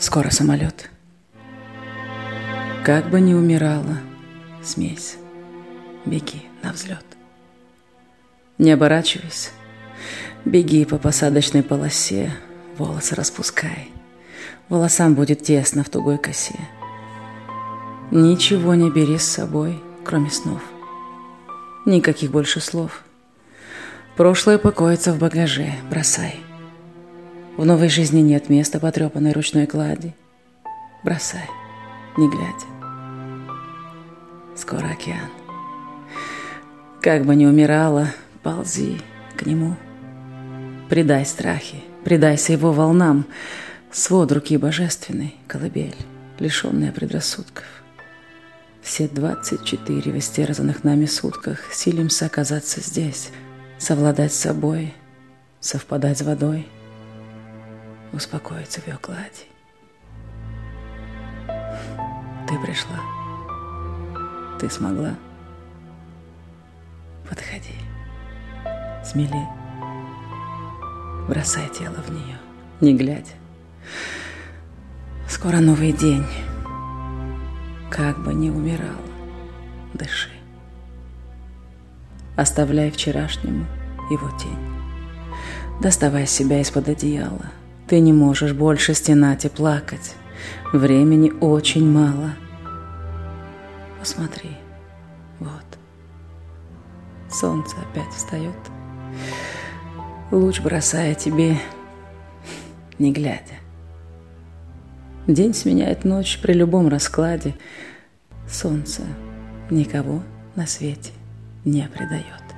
Скоро самолет. Как бы ни умирала, смейся, беги на взлет. Не оборачивайся, беги по посадочной полосе, волосы распускай. Волосам будет тесно в тугой косе. Ничего не бери с собой, кроме снов. Никаких больше слов. Прошлое покоится в багаже, бросай. В новой жизни нет места потрепанной ручной клади. Бросай, не глядя. Скоро океан. Как бы ни умирала, ползи к нему. Предай страхи, предайся его волнам. Свод руки божественной, колыбель, лишенная предрассудков. Все двадцать четыре в истерзанных нами сутках силимся оказаться здесь, совладать с собой, совпадать с водой — успокоиться в ее глади. Ты пришла. Ты смогла. Подходи. Смелей. Бросай тело в нее, не глядя. Скоро новый день. Как бы ни умирал, дыши. Оставляй вчерашнему его тень. Доставай себя из-под одеяла – ты не можешь больше стенать и плакать. Времени очень мало. Посмотри. Вот. Солнце опять встает. Луч бросая тебе, не глядя. День сменяет ночь при любом раскладе. Солнце никого на свете не предает.